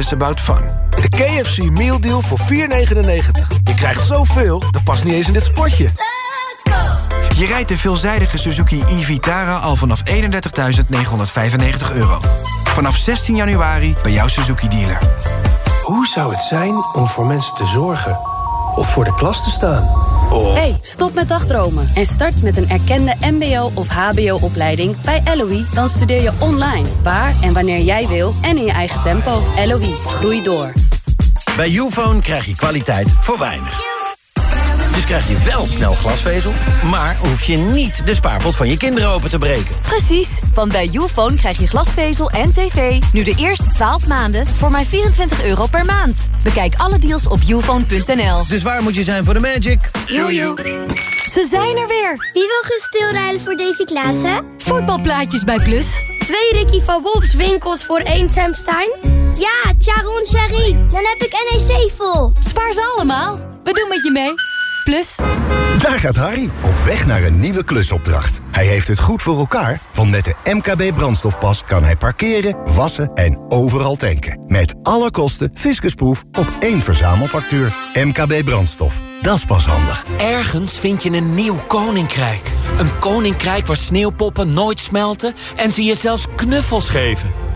is about fun. De KFC Meal Deal voor 4,99. Je krijgt zoveel, dat past niet eens in dit spotje. Let's go! Je rijdt de veelzijdige Suzuki e-Vitara al vanaf 31.995 euro. Vanaf 16 januari bij jouw Suzuki-dealer. Hoe zou het zijn om voor mensen te zorgen? Of voor de klas te staan? Of... Hey, stop met dagdromen en start met een erkende mbo- of hbo-opleiding bij LOE. Dan studeer je online, waar en wanneer jij wil en in je eigen tempo. LOE, groei door. Bij Ufone krijg je kwaliteit voor weinig. Dus krijg je wel snel glasvezel, maar hoef je niet de spaarpot van je kinderen open te breken. Precies, want bij Ufone krijg je glasvezel en tv nu de eerste 12 maanden voor maar 24 euro per maand. Bekijk alle deals op ufone.nl. Dus waar moet je zijn voor de magic? Jojo. Ze zijn er weer! Wie wil gaan stilrijden voor Davy Klaassen? Voetbalplaatjes bij Plus. Twee Ricky van Wolfs winkels voor één Sam Stein? Ja, Charon Sherry. Dan heb ik NEC vol. Spaar ze allemaal. We doen met je mee. Plus. Daar gaat Harry, op weg naar een nieuwe klusopdracht. Hij heeft het goed voor elkaar, want met de MKB brandstofpas kan hij parkeren, wassen en overal tanken. Met alle kosten fiscusproef op één verzamelfactuur. MKB brandstof, dat is pas handig. Ergens vind je een nieuw koninkrijk. Een koninkrijk waar sneeuwpoppen nooit smelten en ze je zelfs knuffels geven.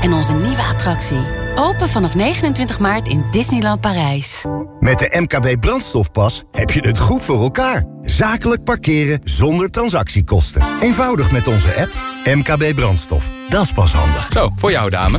en onze nieuwe attractie. Open vanaf 29 maart in Disneyland Parijs. Met de MKB brandstofpas heb je het goed voor elkaar. Zakelijk parkeren zonder transactiekosten. Eenvoudig met onze app MKB brandstof. Dat is pas handig. Zo, voor jou dame.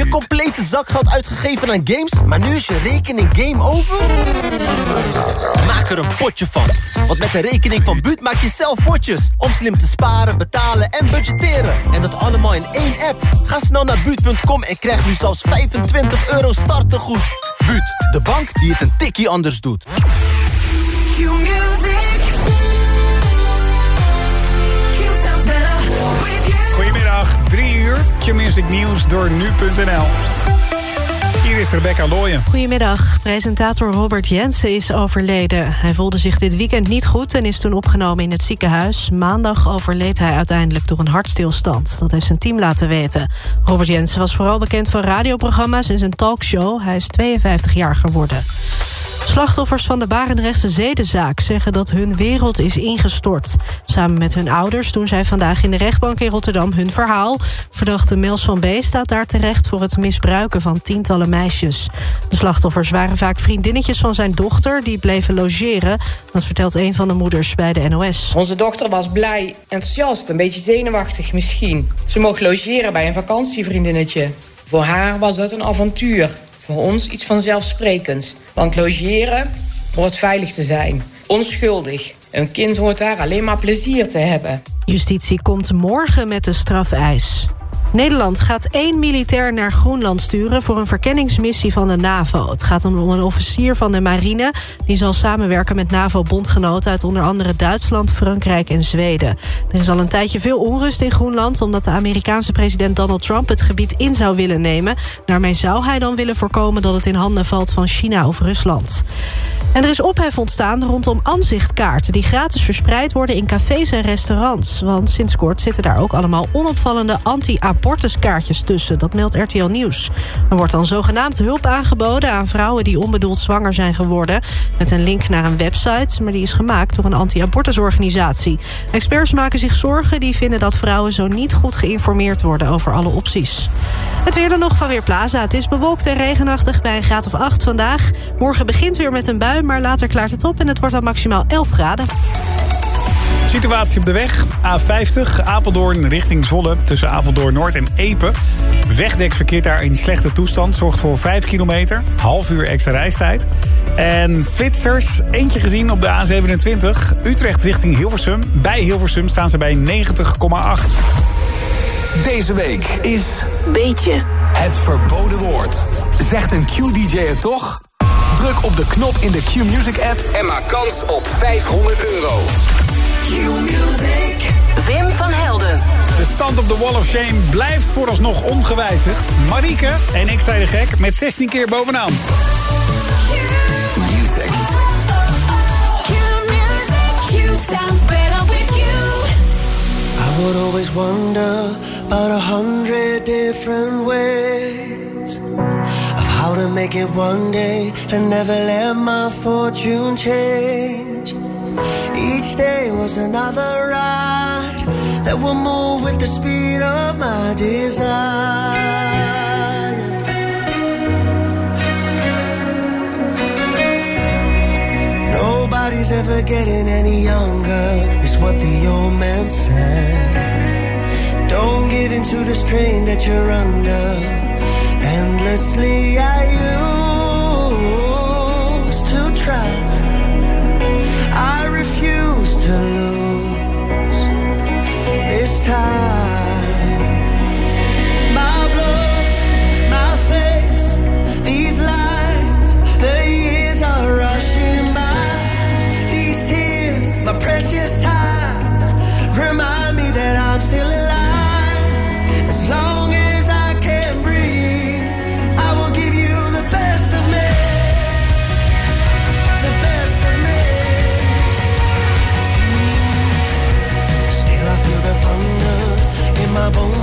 Je complete zakgeld uitgegeven aan games, maar nu is je rekening game over? Maak er een potje van. Want met de rekening van Buut maak je zelf potjes. Om slim te sparen, betalen en budgetteren. En dat allemaal in één app. Ga snel naar Buut.com en krijg nu zelfs 25 euro startegoed. Buut, de bank die het een tikkie anders doet. 3 uur. Q-Music Nieuws door nu.nl. Goedemiddag. Presentator Robert Jensen is overleden. Hij voelde zich dit weekend niet goed en is toen opgenomen in het ziekenhuis. Maandag overleed hij uiteindelijk door een hartstilstand. Dat heeft zijn team laten weten. Robert Jensen was vooral bekend van radioprogramma's en zijn talkshow. Hij is 52 jaar geworden. Slachtoffers van de Barendrechtse zedenzaak zeggen dat hun wereld is ingestort. Samen met hun ouders doen zij vandaag in de rechtbank in Rotterdam hun verhaal. Verdachte Mels van B. staat daar terecht voor het misbruiken van tientallen meisjes. De slachtoffers waren vaak vriendinnetjes van zijn dochter... die bleven logeren. Dat vertelt een van de moeders bij de NOS. Onze dochter was blij, enthousiast, een beetje zenuwachtig misschien. Ze mocht logeren bij een vakantievriendinnetje. Voor haar was dat een avontuur. Voor ons iets vanzelfsprekends. Want logeren hoort veilig te zijn. Onschuldig. Een kind hoort daar alleen maar plezier te hebben. Justitie komt morgen met de strafeis. Nederland gaat één militair naar Groenland sturen... voor een verkenningsmissie van de NAVO. Het gaat om een officier van de marine... die zal samenwerken met NAVO-bondgenoten... uit onder andere Duitsland, Frankrijk en Zweden. Er is al een tijdje veel onrust in Groenland... omdat de Amerikaanse president Donald Trump het gebied in zou willen nemen. Daarmee zou hij dan willen voorkomen... dat het in handen valt van China of Rusland. En er is ophef ontstaan rondom aanzichtkaarten... die gratis verspreid worden in cafés en restaurants. Want sinds kort zitten daar ook allemaal onopvallende anti-abortuskaartjes tussen. Dat meldt RTL Nieuws. Er wordt dan zogenaamd hulp aangeboden aan vrouwen... die onbedoeld zwanger zijn geworden... met een link naar een website, maar die is gemaakt door een anti-abortusorganisatie. Experts maken zich zorgen, die vinden dat vrouwen zo niet goed geïnformeerd worden... over alle opties. Het weer dan nog van Weerplaza. Het is bewolkt en regenachtig bij een graad of 8 vandaag. Morgen begint weer met een bui, maar later klaart het op... en het wordt dan maximaal 11 graden. Situatie op de weg. A50, Apeldoorn richting Zwolle. Tussen Apeldoorn Noord en Epe. Wegdek verkeert daar in slechte toestand. Zorgt voor 5 kilometer. Half uur extra reistijd. En flitsers, eentje gezien op de A27. Utrecht richting Hilversum. Bij Hilversum staan ze bij 90,8. Deze week is... Beetje. Het verboden woord. Zegt een Q-DJ het toch? Druk op de knop in de Q-Music app en maak kans op 500 euro. Wim van Helden. De stand op de Wall of Shame blijft vooralsnog ongewijzigd. Marieke en ik zei de gek met 16 keer bovenaan. Music. Q sounds better with you. I would always wonder about a hundred different ways of how to make it one day and never let my fortune change. Each day was another ride that will move with the speed of my desire. Nobody's ever getting any younger, is what the old man said. Don't give in to the strain that you're under. Endlessly, I used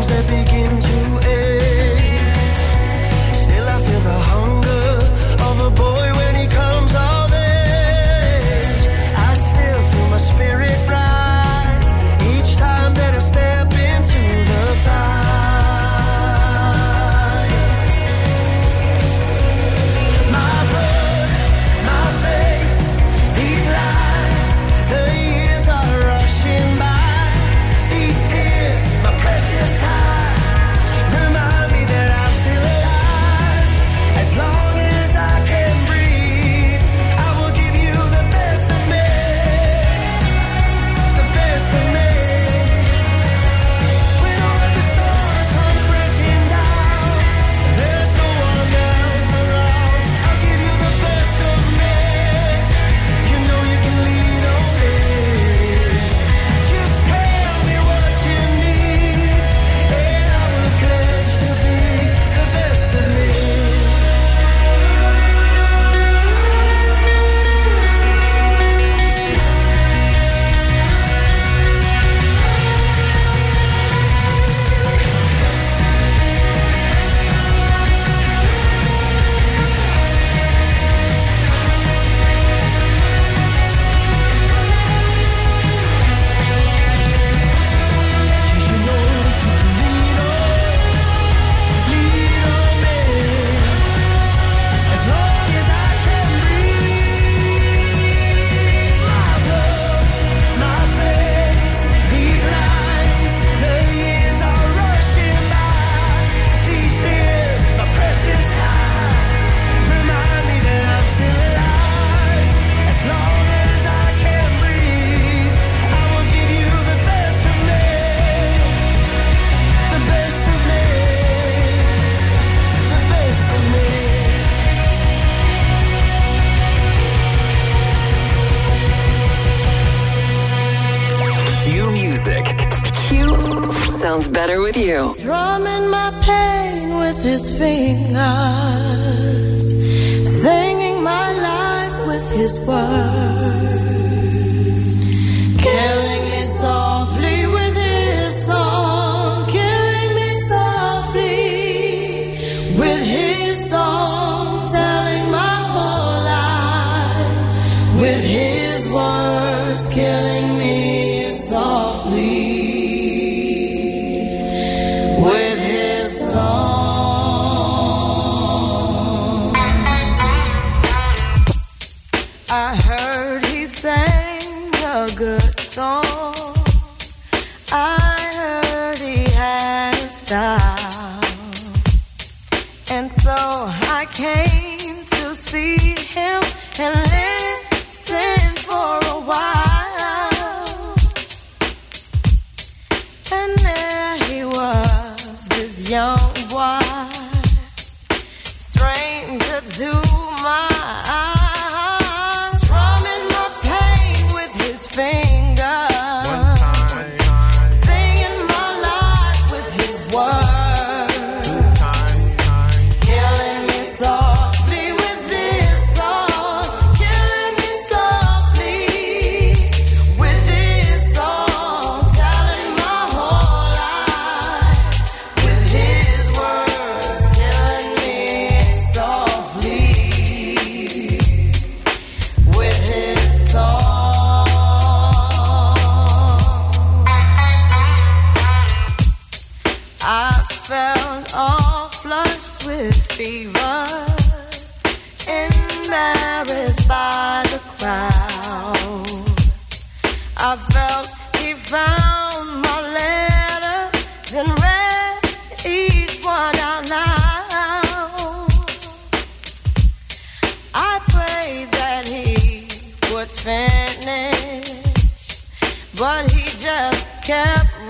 that begin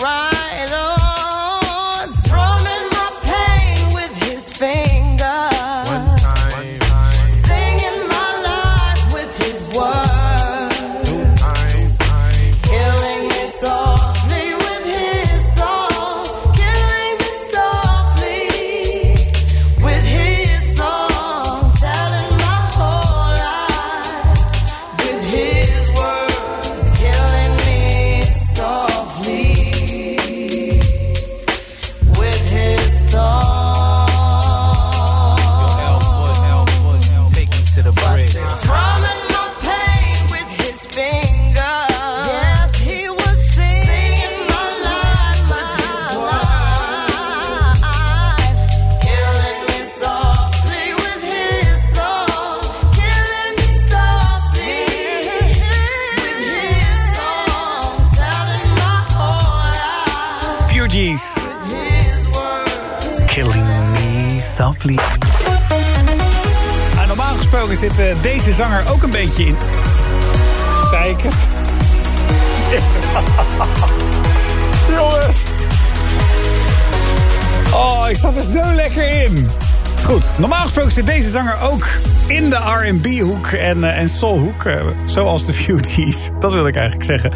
right on, deze zanger ook een beetje in. Zei ik het? Jongens. Oh, ik zat er zo lekker in. Goed, normaal gesproken zit deze zanger ook in de R&B-hoek en, eh, en soul-hoek. eh, zoals de Fugees. Dat wil ik eigenlijk zeggen.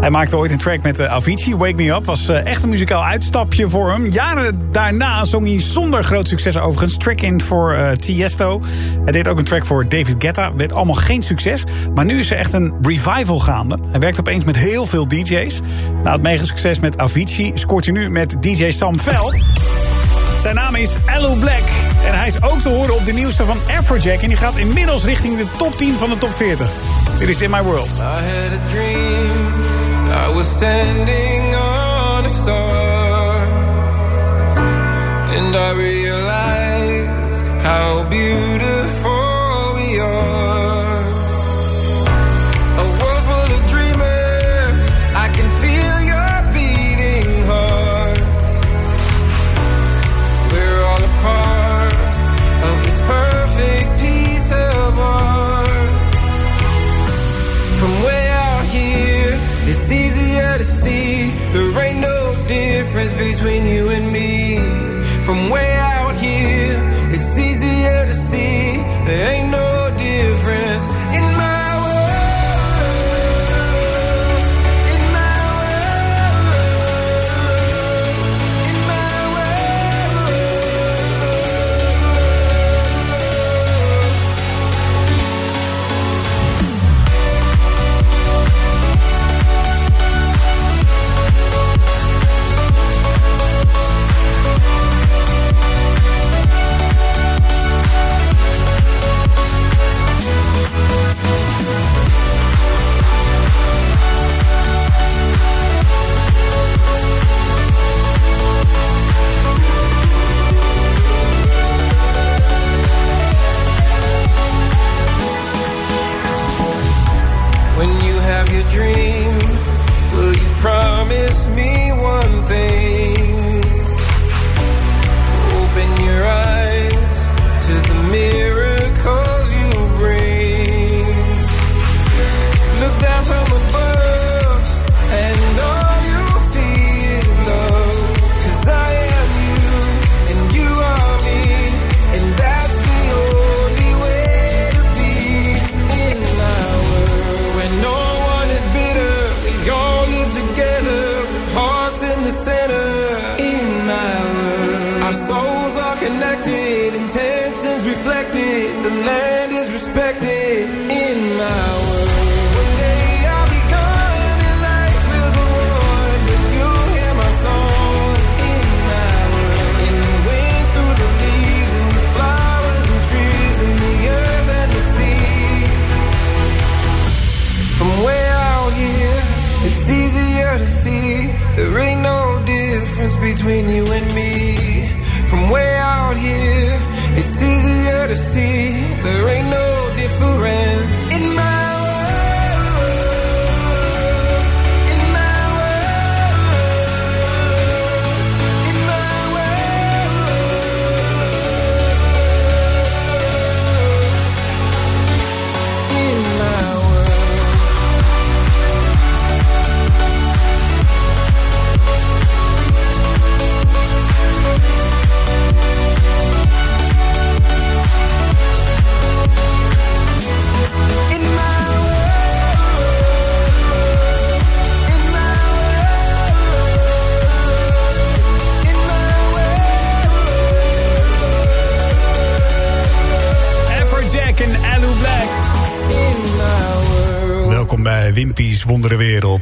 Hij maakte ooit een track met eh, Avicii, Wake Me Up. Was echt een muzikaal uitstapje voor hem. Jaren daarna zong hij zonder groot succes overigens. Track in voor Tiesto. Hij deed ook een track voor David Guetta. Werd allemaal geen succes. Maar nu is er echt een revival gaande. Hij werkt opeens met heel veel DJ's. Na het mega succes met Avicii scoort hij nu met DJ Sam Veld. Zijn naam is Allo Black. En hij is ook te horen op de nieuwste van Afrojack. En die gaat inmiddels richting de top 10 van de top 40. Dit is In My World. I had a dream. I was standing on a star. And I realized how beautiful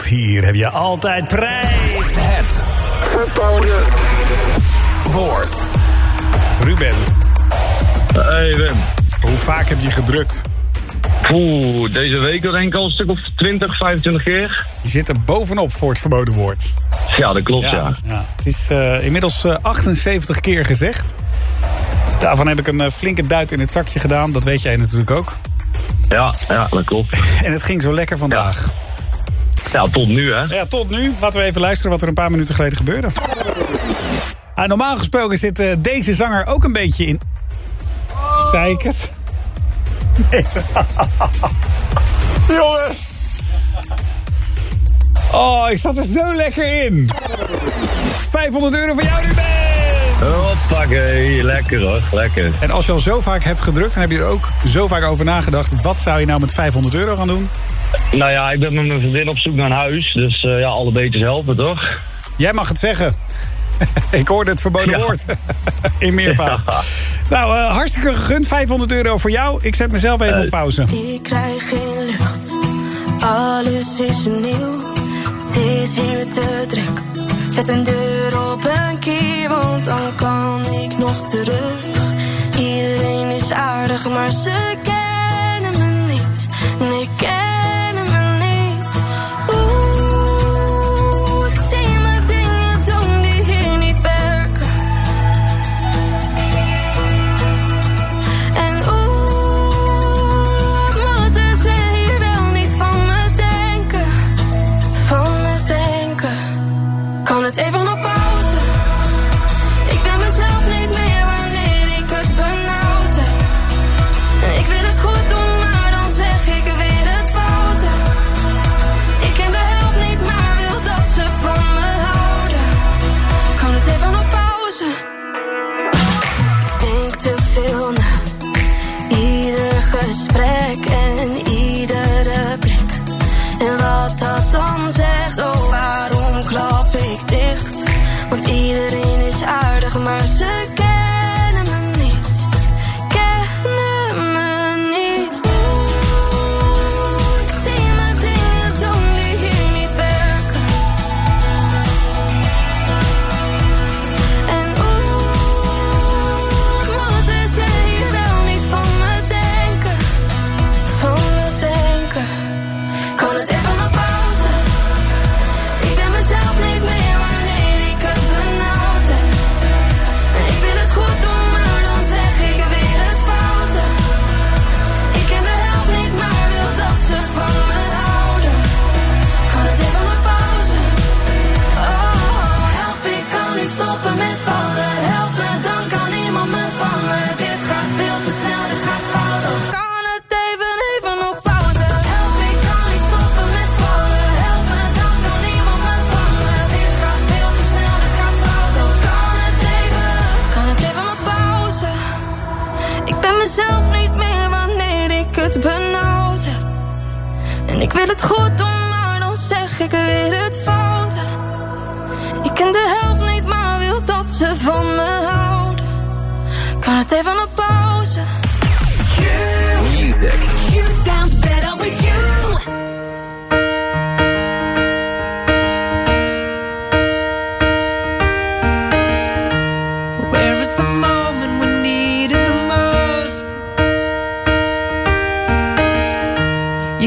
Hier heb je altijd prijs. Het verboden woord. Ruben. Hey Wim. Hoe vaak heb je gedrukt? Oeh, deze week denk ik al een stuk of 20, 25 keer. Je zit er bovenop voor het verboden woord. Ja, dat klopt, ja. ja. Het is eh, inmiddels eh, 78 keer gezegd. Daarvan heb ik een eh, flinke duit in het zakje gedaan. Dat weet jij natuurlijk ook. Ja, ja, dat klopt. En het ging zo lekker vandaag. Ja, tot nu hè. Ja, tot nu. Laten we even luisteren wat er een paar minuten geleden gebeurde. Ah, normaal gesproken zit eh, deze zanger ook een beetje in... Zei ik het? Nee. Jongens. Oh, ik zat er zo lekker in. 500 euro voor jou, Ruben. Hoppakee, lekker hoor, lekker. En als je al zo vaak hebt gedrukt, dan heb je er ook zo vaak over nagedacht. Wat zou je nou met 500 euro gaan doen? Nou ja, ik ben met mijn vriendin op zoek naar een huis. Dus eh, ja, alle beters helpen toch? Jij mag het zeggen. ik hoorde het verboden Ja. woord. in meervoud. Nou, eh, hartstikke gegund. 500 euro voor jou. Ik zet mezelf even op pauze. Ik krijg geen lucht, alles is nieuw. Het is hier te druk. Zet een deur op een kier, want dan kan ik nog terug. Iedereen is aardig, maar ze kennen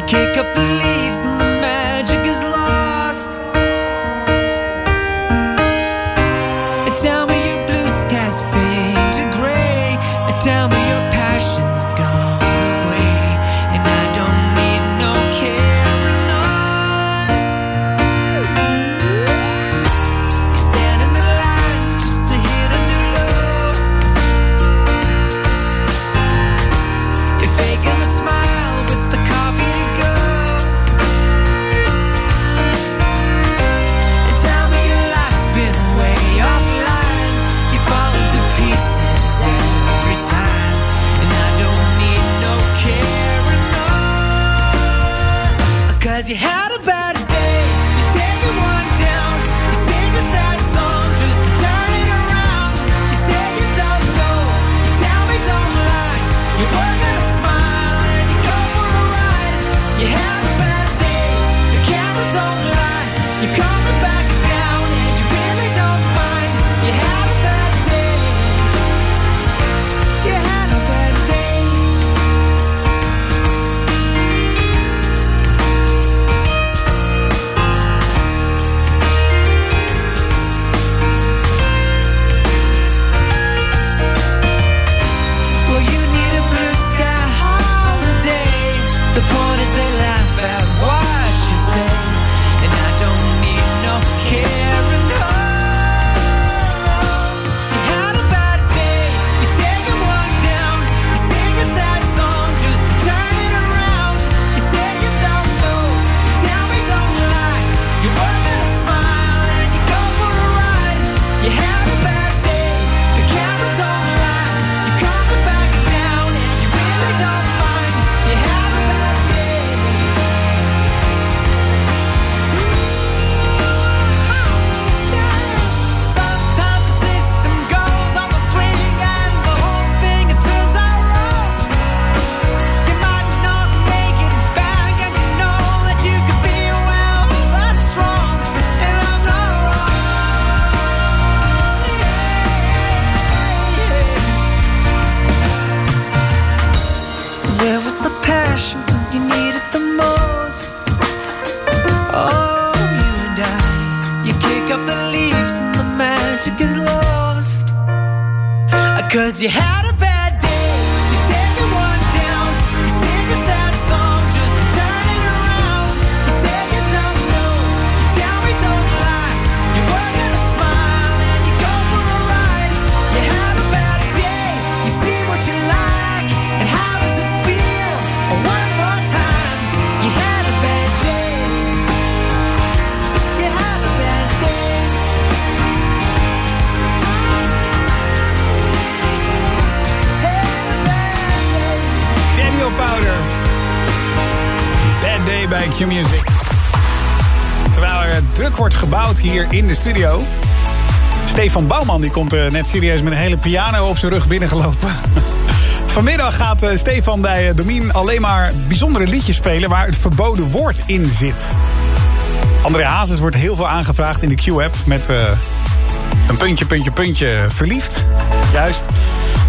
kick up the leaves in de studio. Stefan Bouwman die komt eh, net serieus met een hele piano op zijn rug binnengelopen. Vanmiddag gaat eh, Stefan bij eh, Domien alleen maar bijzondere liedjes spelen... waar het verboden woord in zit. André Hazes wordt heel veel aangevraagd in de Q-app... met een puntje, puntje, puntje verliefd. Juist.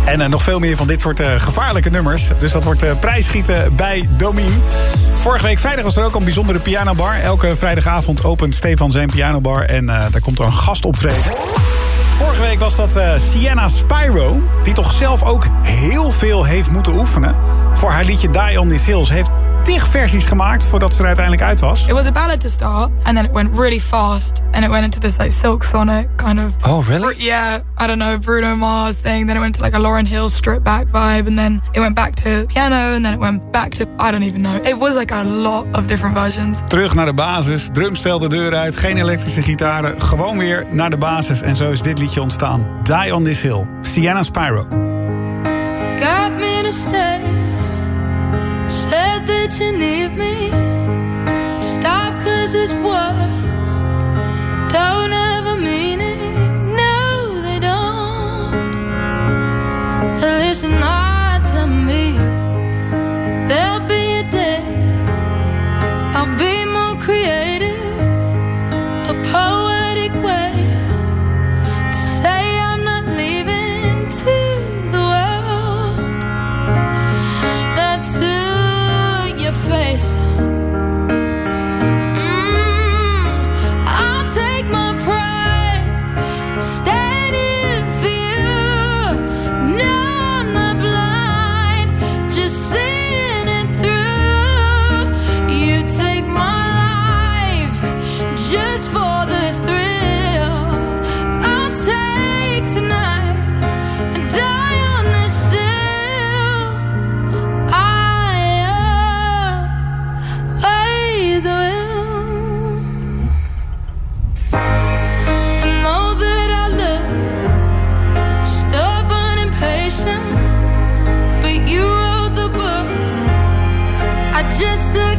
En nog veel meer van dit soort gevaarlijke nummers. Dus dat wordt prijsschieten bij Domien. Vorige week vrijdag was er ook een bijzondere pianobar. Elke vrijdagavond opent Stefan zijn pianobar. En eh, daar komt er een gast optreden. Vorige week was dat eh, Sienna Spyro. Die toch zelf ook heel veel heeft moeten oefenen. Voor haar liedje Die on This Hill. Ze heeft tig versies gemaakt voordat ze er uiteindelijk uit was. It was a ballad to start, and then it went really fast, and it went into this like Silk Sonic kind of. Oh, really? Yeah, I don't know Bruno Mars thing. Then it went to like a Lauren Hill stripped back vibe, and then it went back to piano, and then it went back to I don't even know. It was like a lot of different versions. Terug naar de basis, drumstel de deur uit, geen elektrische gitaren. Gewoon weer naar de basis. En zo is dit liedje ontstaan. Die on This Hill, Sienna Spyro. Got me to stay. Said that you need me. Stop cause it's words. Don't have a meaning. No, they don't.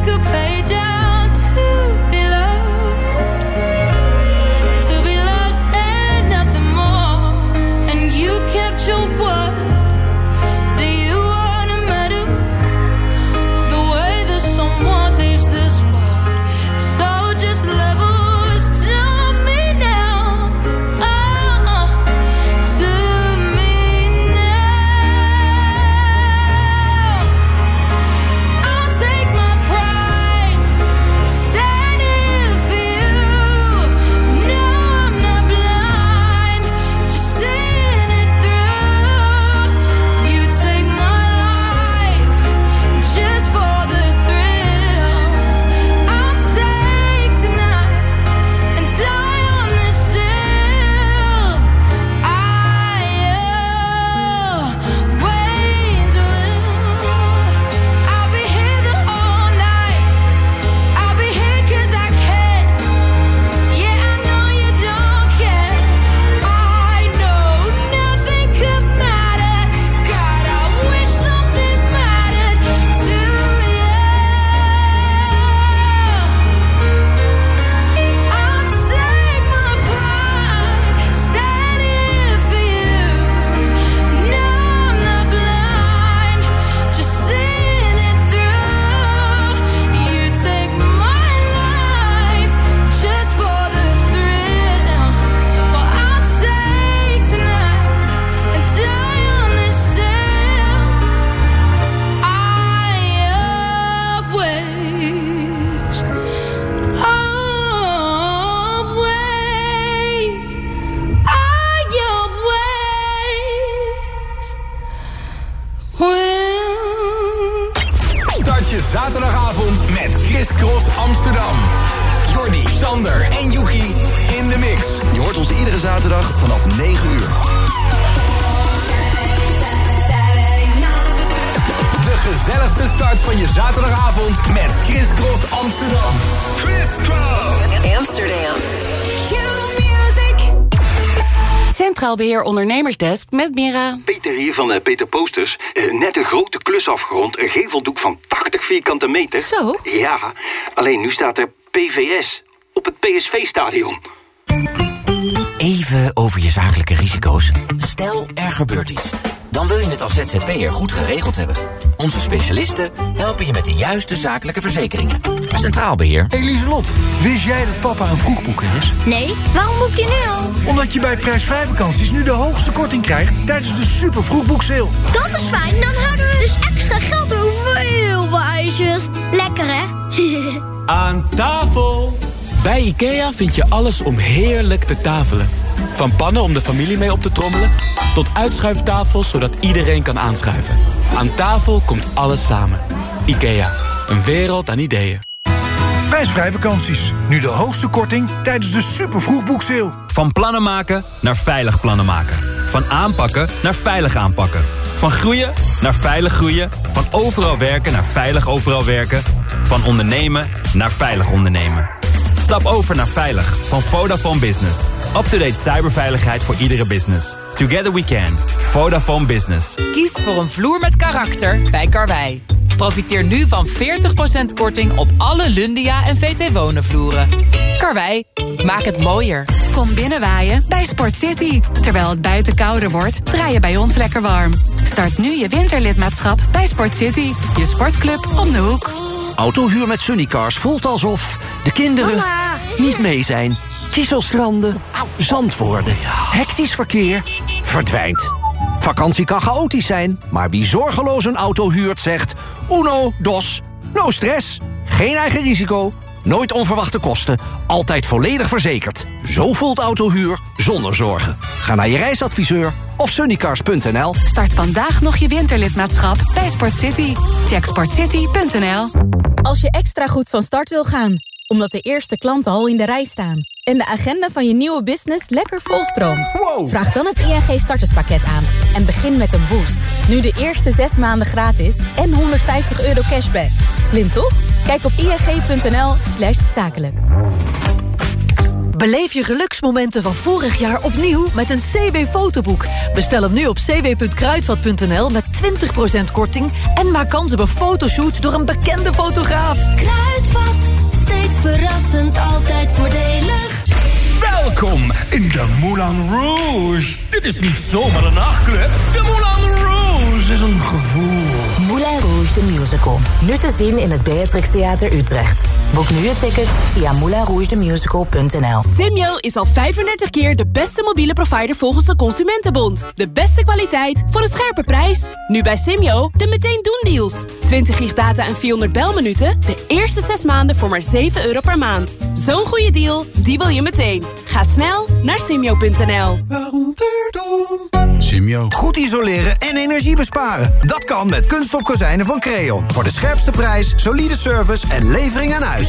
A page out start van je zaterdagavond met Chris Cross Amsterdam. Chris Cross Amsterdam. Centraal Beheer Ondernemersdesk met Mira. Peter hier van eh, Peter Posters. Eh, net een grote klus afgerond. Een geveldoek van 80 vierkante meter. Zo? Ja, alleen nu staat er PVS op het PSV-stadion. Even over je zakelijke risico's. Stel, er gebeurt iets. Dan wil je het als ZZP'er goed geregeld hebben. Onze specialisten helpen je met de juiste zakelijke verzekeringen. Centraal Beheer. Eliselot, wist jij dat papa een vroegboeker is? Nee, waarom boek je nu al? Omdat je bij prijsvrij vakanties nu de hoogste korting krijgt tijdens de super vroegboekseil. Dat is fijn, dan houden we dus extra geld over voor heel veel ijsjes. Lekker hè? Aan tafel! Bij IKEA vind je alles om heerlijk te tafelen. Van pannen om de familie mee op te trommelen... tot uitschuiftafels zodat iedereen kan aanschuiven. Aan tafel komt alles samen. IKEA, een wereld aan ideeën. Prijsvrij vakanties. Nu de hoogste korting tijdens de super vroegboekseil. Van plannen maken naar veilig plannen maken. Van aanpakken naar veilig aanpakken. Van groeien naar veilig groeien. Van overal werken naar veilig overal werken. Van ondernemen naar veilig ondernemen. Stap over naar Veilig van Vodafone Business. Up-to-date cyberveiligheid voor iedere business. Together we can. Vodafone Business. Kies voor een vloer met karakter bij Karwei. Profiteer nu van 40% korting op alle Lundia en VT Wonen vloeren. Karwei, maak het mooier. Kom binnenwaaien bij Sport City. Terwijl het buiten kouder wordt, draai je bij ons lekker warm. Start nu je winterlidmaatschap bij Sport City. Je sportclub om de hoek. Autohuur met Sunnycars voelt alsof de kinderen niet mee zijn. Kieselstranden, zand worden, hectisch verkeer, verdwijnt. Vakantie kan chaotisch zijn, maar wie zorgeloos een auto huurt zegt... uno, dos, no stress, geen eigen risico, nooit onverwachte kosten... altijd volledig verzekerd. Zo voelt autohuur zonder zorgen. Ga naar je reisadviseur of sunnycars.nl. Start vandaag nog je winterlidmaatschap bij Sport City. Check sportcity.nl. Als je extra goed van start wil gaan, omdat de eerste klanten al in de rij staan... en de agenda van je nieuwe business lekker volstroomt... vraag dan het ING starterspakket aan en begin met een boost. Nu de eerste zes maanden gratis en 150 euro cashback. Slim toch? Kijk op ing.nl slash zakelijk. Beleef je geluksmomenten van vorig jaar opnieuw met een CW-fotoboek. Bestel hem nu op cw.kruidvat.nl met 20% korting... en maak kans op een fotoshoot door een bekende fotograaf. Kruidvat, steeds verrassend, altijd voordelig. Welkom in de Moulin Rouge. Dit is niet zomaar een nachtclub. De Moulin Rouge is een gevoel. Moulin Rouge the Musical. Nu te zien in het Beatrix Theater Utrecht. Boek nu je ticket via moulinrougethemusical.nl Simyo is al 35 keer de beste mobiele provider volgens de Consumentenbond. De beste kwaliteit voor een scherpe prijs. Nu bij Simyo de meteen doen deals. 20 gig data en 400 belminuten. De eerste 6 maanden voor maar 7 euro per maand. Zo'n goede deal, die wil je meteen. Ga snel naar simyo.nl. Simio. Goed isoleren en energie besparen. Dat kan met kunststof kozijnen van Creon. Voor de scherpste prijs, solide service en levering aan huis.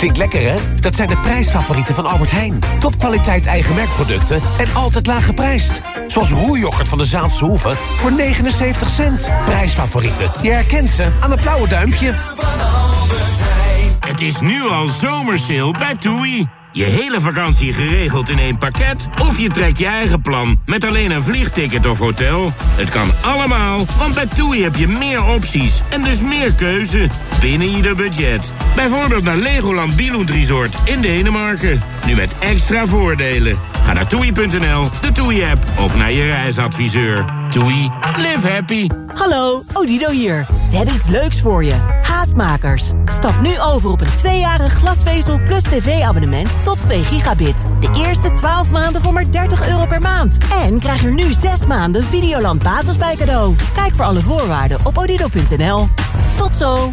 Klinkt lekker, hè? Dat zijn de prijsfavorieten van Albert Heijn. Topkwaliteit eigen merkproducten en altijd laag geprijsd. Zoals roerjoghurt van de Zaanse Hoeve voor 79 cent. Prijsfavorieten. Je herkent ze aan het blauwe duimpje. Het is nu al zomersale bij TUI. Je hele vakantie geregeld in één pakket? Of je trekt je eigen plan met alleen een vliegticket of hotel? Het kan allemaal, want bij TUI heb je meer opties en dus meer keuze binnen ieder budget. Bijvoorbeeld naar Legoland Billund Resort in Denemarken. Nu met extra voordelen. Ga naar toei.nl, de TUI-app of naar je reisadviseur. TUI, live happy. Hallo, Odido hier. We hebben iets leuks voor je. Haastmakers. Stap nu over op een tweejarig glasvezel plus tv-abonnement tot 2 gigabit. De eerste 12 maanden voor maar 30 euro per maand. En krijg er nu 6 maanden Videoland Basis bij cadeau. Kijk voor alle voorwaarden op odido.nl. Tot zo.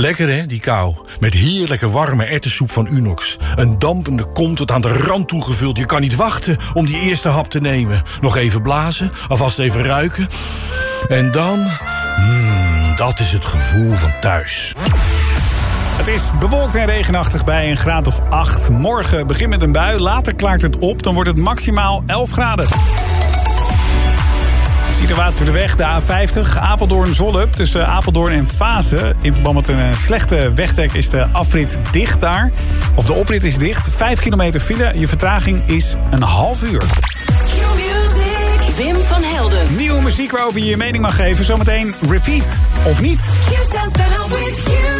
Lekker hè, die kou. Met heerlijke warme ertessoep van Unox. Een dampende kom tot aan de rand toegevuld. Je kan niet wachten om die eerste hap te nemen. Nog even blazen, alvast even ruiken. En dan... Mmm, dat is het gevoel van thuis. Het is bewolkt en regenachtig bij een graad of 8. Morgen begint met een bui, later klaart het op. Dan wordt het maximaal 11 graden. Situatie voor de weg, de A50, Apeldoorn-Zolle. Tussen Apeldoorn en Fase. In verband met een slechte wegdek is de afrit dicht daar. Of de oprit is dicht. 5 kilometer file. Je vertraging is een half uur. Wim van Helden. Nieuwe muziek waarover je je mening mag geven. Zometeen repeat. Of niet? Q sounds better with you.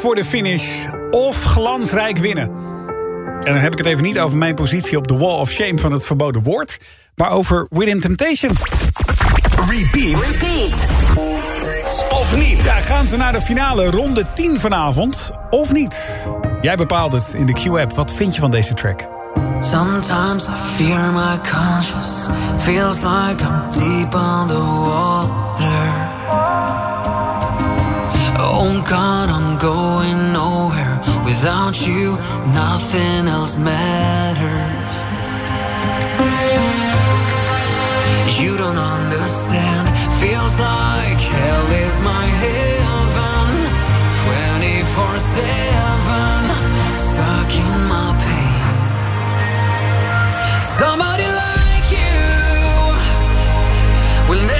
voor de finish of glansrijk winnen. En dan heb ik het even niet over mijn positie op de Wall of Shame van het verboden woord, maar over Within Temptation. Repeat. Repeat. Of niet? Ja, gaan ze naar de finale ronde 10 vanavond of niet? Jij bepaalt het in de Q-app. Wat vind je van deze track? Sometimes I fear my conscience. Feels like I'm deep underwater. Oh God, I'm going nowhere. Without you, nothing else matters. You don't understand. Feels like hell is my heaven. 24 7. Stuck in my pain. Somebody like you will never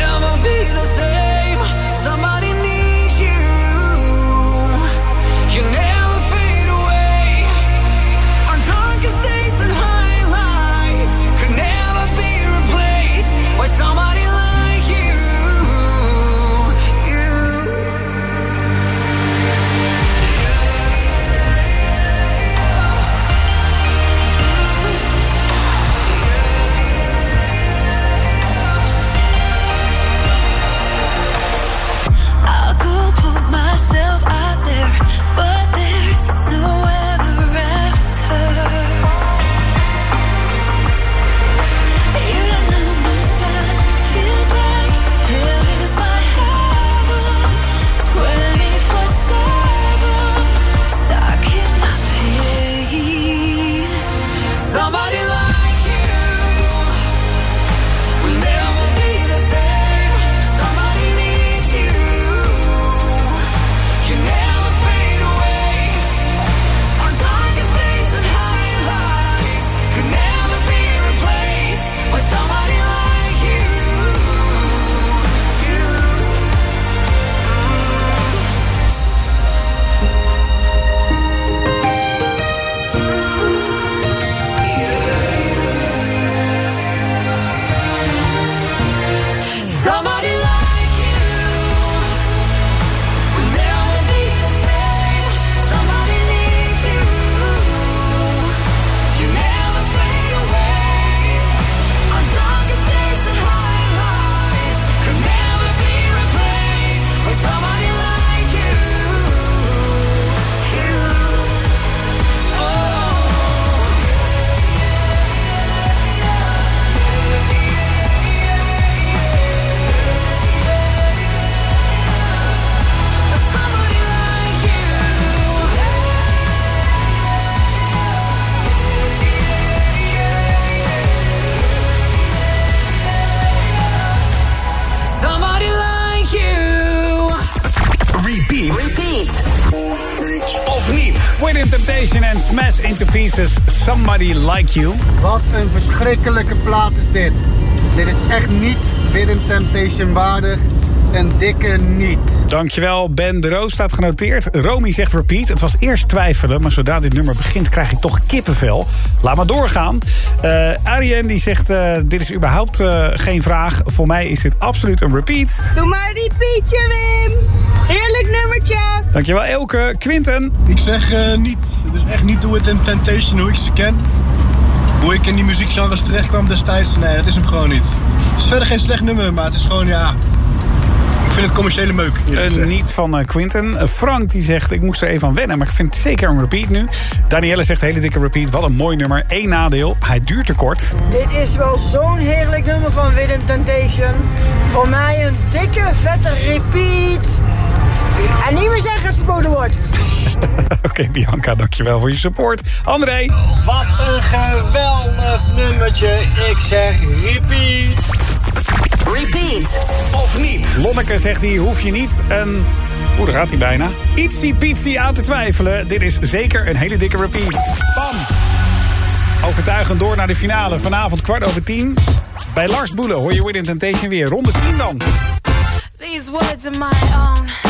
Somebody Like You. Wat een verschrikkelijke plaat is dit. Dit is echt niet Within Temptation waardig. Een dikke niet. Dankjewel, Ben de Roos staat genoteerd. Romy zegt repeat. Het was eerst twijfelen, maar zodra dit nummer begint... krijg ik toch kippenvel. Laat maar doorgaan. Eh Arjen die zegt, eh, dit is überhaupt eh, geen vraag. Voor mij is dit absoluut een repeat. Doe maar een repeatje, Wim. Heerlijk nummertje. Dankjewel Elke. Quinten. Ik zeg eh, niet. Dus echt niet Do It in Temptation hoe ik ze ken. Hoe ik in die muziekgenres terecht kwam destijds. Nee, dat is hem gewoon niet. Het is verder geen slecht nummer, maar het is gewoon, ja... Ik vind het commerciële meuk. Een gezegd. niet van eh, Quinten. Eh, Frank die zegt, ik moest er even aan wennen, maar ik vind het zeker een repeat nu. Danielle zegt, hele dikke repeat. Wat een mooi nummer. Eén nadeel, hij duurt te kort. Dit is wel zo'n heerlijk nummer van Within Temptation. Voor mij een dikke, vette repeat. En niet meer zeggen het verboden woord. Oké, Bianca, dankjewel voor je support. André. Wat een geweldig nummertje. Ik zeg repeat. Repeat. Of niet? Lonneke zegt hier, hoef je niet een... Oeh, daar gaat hij bijna. Itzy Pitsy aan te twijfelen. Dit is zeker een hele dikke repeat. Bam! Overtuigend door naar de finale. Vanavond kwart over tien. Bij Lars Boelen hoor je Within Temptation weer. Ronde 10 dan. These words are my own.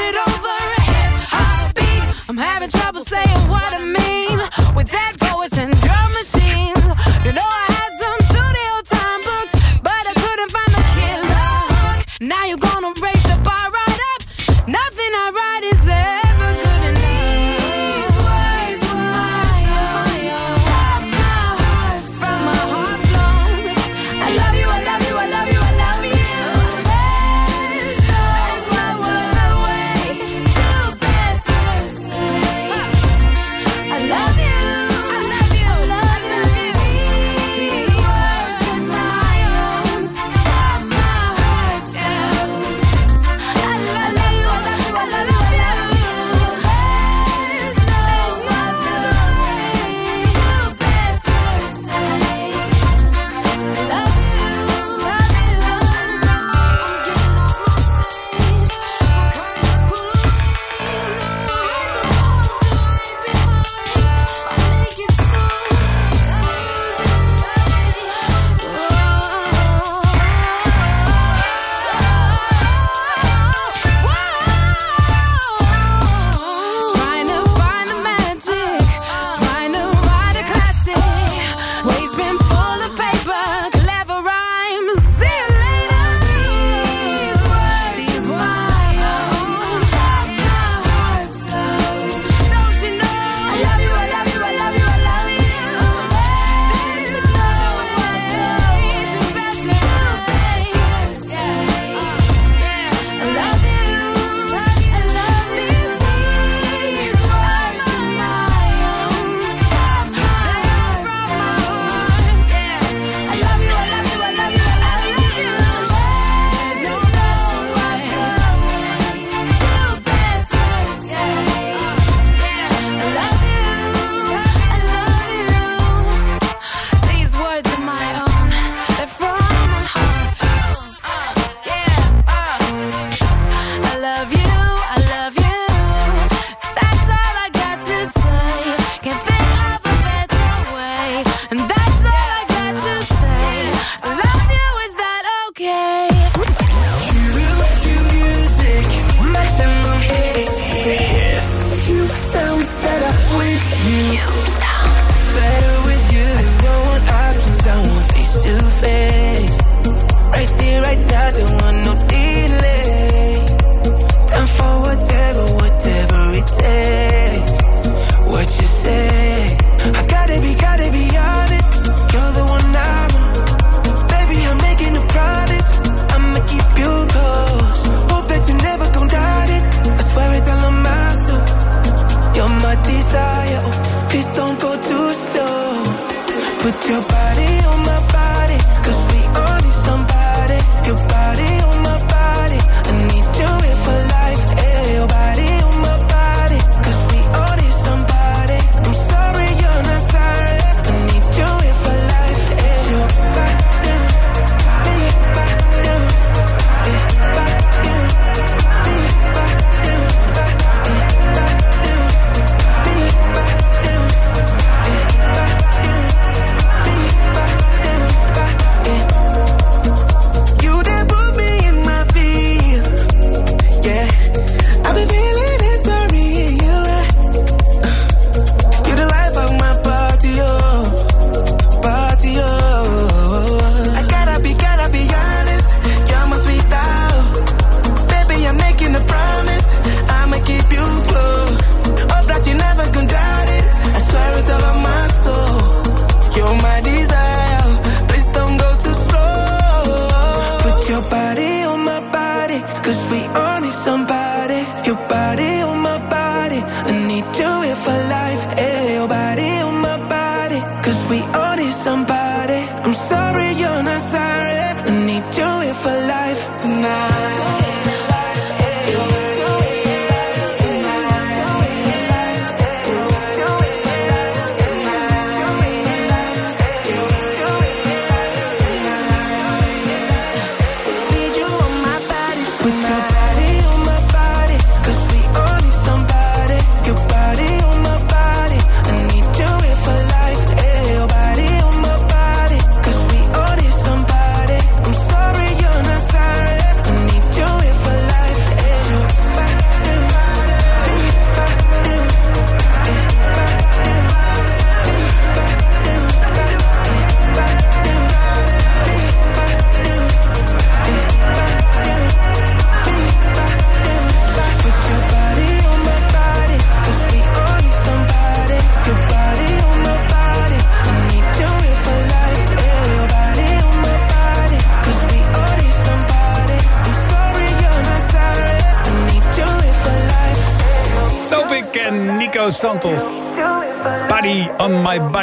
It over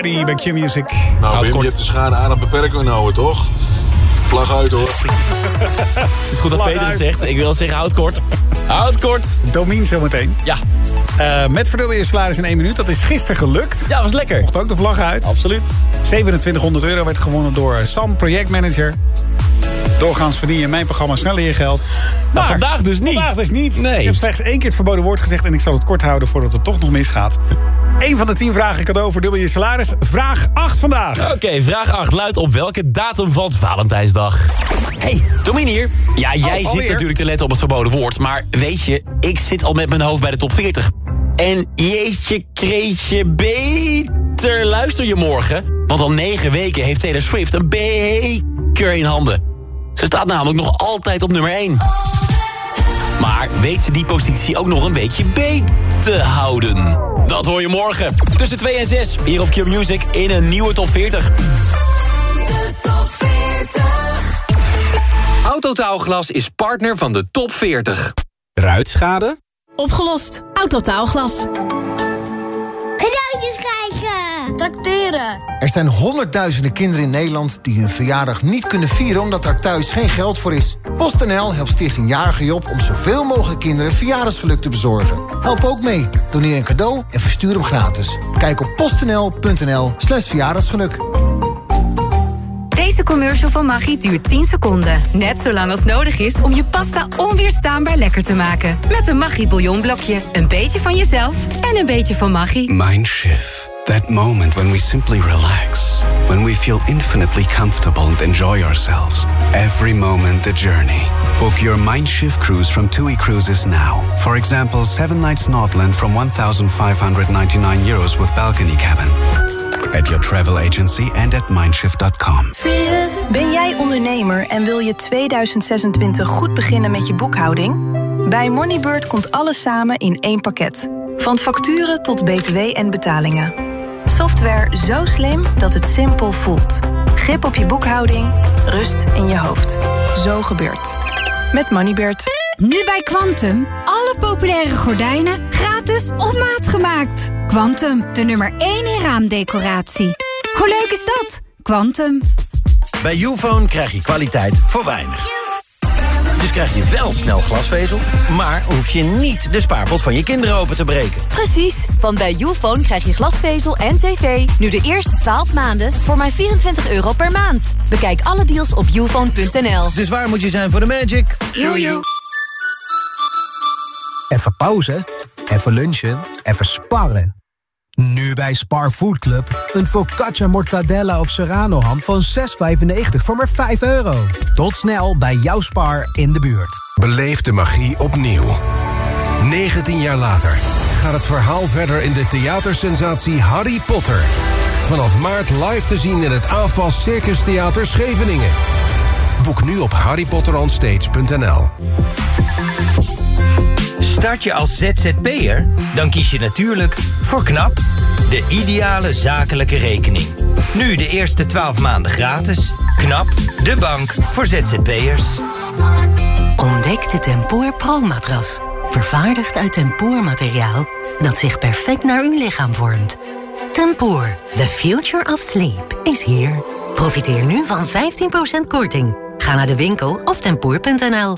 on my body bij Q-Music. Nou, Wim, je hebt de schade aardig beperkt kunnen houden, toch? Vlag uit, hoor. Het is goed dat Peter het zegt. Ik wil zeggen, houd kort. Houd kort. Domien zometeen. Ja. Eh, met verdubbel je salaris in één minuut. Dat is gisteren gelukt. Ja, was lekker. Mocht ook de vlag uit. Absoluut. 2700 euro werd gewonnen door Sam, projectmanager. Doorgaans verdien je in mijn programma sneller je geld. Nou, vandaag dus niet. Vandaag dus niet. Nee. Ik heb slechts één keer het verboden woord gezegd... en ik zal het kort houden voordat het toch nog misgaat. Eén van de tien vragen cadeau voor dubbel je salaris. Vraag 8 vandaag. Oké, vraag 8 luidt op welke datum valt Valentijnsdag? Hey, Domien hier. Ja, jij Oh, zit alweer? natuurlijk te letten op het verboden woord. Maar weet je, ik zit al met mijn hoofd bij de top 40. En jeetje, kreetje, beter luister je morgen. Want al negen weken heeft Taylor Swift een beker in handen. Ze staat namelijk nog altijd op nummer 1. Maar weet ze die positie ook nog een beetje beter te houden? Dat hoor je morgen. Tussen 2 en 6 hier op Q Music in een nieuwe top 40. Autotaalglas is partner van de top 40. Ruitschade? Opgelost. Autotaalglas. Tracteren! Er zijn honderdduizenden kinderen in Nederland die hun verjaardag niet kunnen vieren omdat daar thuis geen geld voor is. PostNL helpt Stichting Jarige Job om zoveel mogelijk kinderen verjaardagsgeluk te bezorgen. Help ook mee. Doneer een cadeau en verstuur hem gratis. Kijk op postnl.nl slash verjaardagsgeluk. Deze commercial van Maggi duurt 10 seconden. Net zo lang als nodig is om je pasta onweerstaanbaar lekker te maken. Met een Maggi bouillonblokje. Een beetje van jezelf en een beetje van Maggi. Mindshift. That moment when we simply relax. When we feel infinitely comfortable and enjoy ourselves. Every moment the journey. Book your Mindshift cruise from TUI Cruises now. For example, 7 nights Nordland from 1,599 euros with balcony cabin. At your travel agency and at mindshift.com. Ben jij ondernemer en wil je 2026 goed beginnen met je boekhouding? Bij Moneybird komt alles samen in één pakket. Van facturen tot btw en betalingen. Software zo slim dat het simpel voelt. Grip op je boekhouding, rust in je hoofd. Zo gebeurt. Met Moneybird. Nu bij Quantum. Alle populaire gordijnen gratis op maat gemaakt. Quantum, de nummer 1 in raamdecoratie. Hoe leuk is dat? Quantum. Bij Ufone krijg je kwaliteit voor weinig. Dus krijg je wel snel glasvezel, maar hoef je niet de spaarpot van je kinderen open te breken. Precies, want bij Youfone krijg je glasvezel en tv nu de eerste 12 maanden voor maar 24 euro per maand. Bekijk alle deals op youfone.nl. Dus waar moet je zijn voor de magic? Jojo. Even pauze, even lunchen, even sparren. Nu bij Spar Food Club. Een focaccia mortadella of serrano ham van 6,95 voor maar 5 euro. Tot snel bij jouw Spar in de buurt. Beleef de magie opnieuw. 19 jaar later gaat het verhaal verder in de theatersensatie Harry Potter. Vanaf maart live te zien in het AFAS Circus Theater Scheveningen. Boek nu op harrypotteronstage.nl. Start je als ZZP'er? Dan kies je natuurlijk voor KNAP, de ideale zakelijke rekening. Nu de eerste 12 maanden gratis. KNAP, de bank voor ZZP'ers. Ontdek de Tempoor Pro-matras. Vervaardigd uit tempoormateriaal dat zich perfect naar uw lichaam vormt. Tempoor, the future of sleep, is here. Profiteer nu van 15% korting. Ga naar de winkel of tempoor.nl.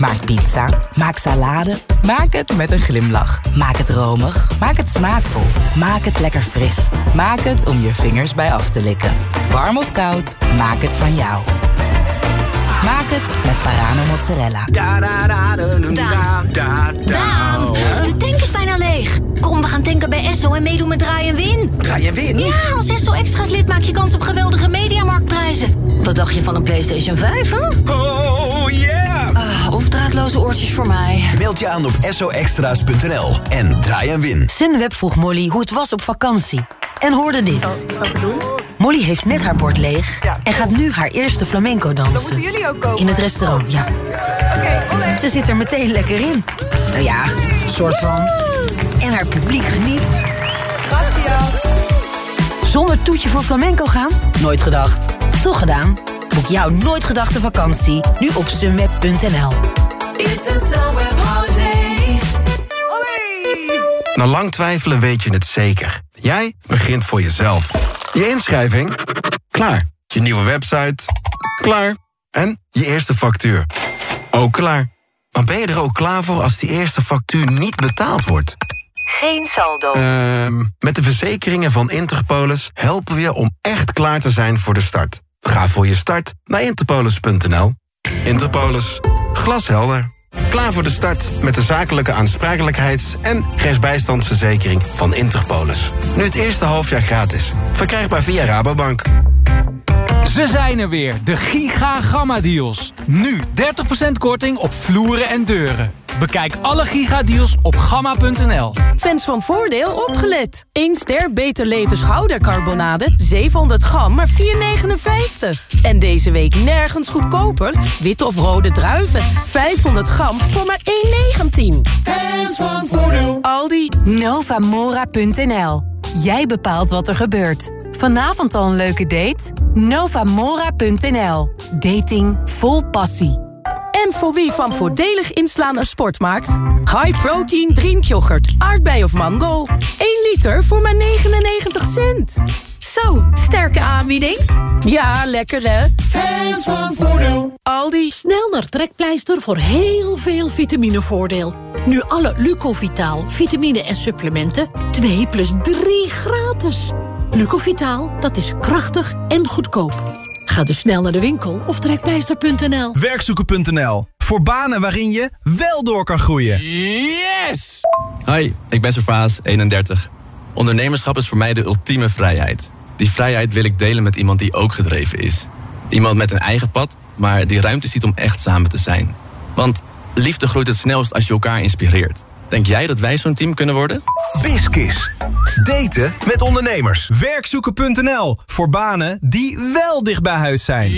Maak pizza, maak salade, maak het met een glimlach. Maak het romig, maak het smaakvol, maak het lekker fris. Maak het om je vingers bij af te likken. Warm of koud, maak het van jou. Maak het met Parano mozzarella. Daan, de tank is bijna leeg. Kom, we gaan tanken bij Esso en meedoen met Draai en Win. Draai en Win? Ja, als Esso Extra's lid maak je kans op geweldige mediamarktprijzen. Wat dacht je van een PlayStation 5, hè? Oh, yeah! Of draadloze oortjes voor mij. Meld je aan op soextra's.nl en draai en win. Sunweb vroeg Molly hoe het was op vakantie. En hoorde dit. Molly heeft net haar bord leeg en gaat nu haar eerste flamenco dansen. Dan moeten jullie ook komen. In het restaurant, ja. Ze zit er meteen lekker in. Nou ja, soort van. En haar publiek geniet. Zonder toetje voor flamenco gaan? Nooit gedacht. Toch gedaan? Boek jouw nooit gedachte vakantie nu op sunweb.nl. Na lang twijfelen weet je het zeker. Jij begint voor jezelf. Je inschrijving? Klaar. Je nieuwe website? Klaar. En je eerste factuur? Ook klaar. Maar ben je er ook klaar voor als die eerste factuur niet betaald wordt? Geen saldo. Ehm, met de verzekeringen van Interpolis helpen we je om echt klaar te zijn voor de start. Ga voor je start naar interpolis.nl. Interpolis. Glashelder. Klaar voor de start met de zakelijke aansprakelijkheids- en rechtsbijstandsverzekering van Interpolis. Nu het eerste halfjaar gratis. Verkrijgbaar via Rabobank. Ze zijn er weer, de Giga Gamma Deals. Nu 30% korting op vloeren en deuren. Bekijk alle gigadeals op gamma.nl. Fans van Voordeel opgelet. 1 ster Beter Leven schoudercarbonade, 700 gram, maar 4,59. En deze week nergens goedkoper. Witte of rode druiven, 500 gram voor maar 1,19. Fans van Voordeel. Aldi. Novamora.nl. Jij bepaalt wat er gebeurt. Vanavond al een leuke date? Novamora.nl. Dating vol passie. En voor wie van voordelig inslaan een sport maakt? High protein drinkyoghurt, aardbei of mango. 1 liter voor maar 99 cent. Zo, sterke aanbieding? Ja, lekker hè? Fans van Voordeel. Aldi. Snel naar Trekpleister voor heel veel vitaminevoordeel. Nu alle Lucovitaal, vitamine en supplementen 2 plus 3 gratis. Lucovitaal, dat is krachtig en goedkoop. Ga dus snel naar de winkel of trekpleister.nl. Werkzoeken.nl. Voor banen waarin je wel door kan groeien. Yes! Hi, ik ben Servaas, 31. Ondernemerschap is voor mij de ultieme vrijheid. Die vrijheid wil ik delen met iemand die ook gedreven is. Iemand met een eigen pad, maar die ruimte ziet om echt samen te zijn. Want liefde groeit het snelst als je elkaar inspireert. Denk jij dat wij zo'n team kunnen worden? Biskis. Daten met ondernemers. Werkzoeken.nl. Voor banen die wel dicht bij huis zijn.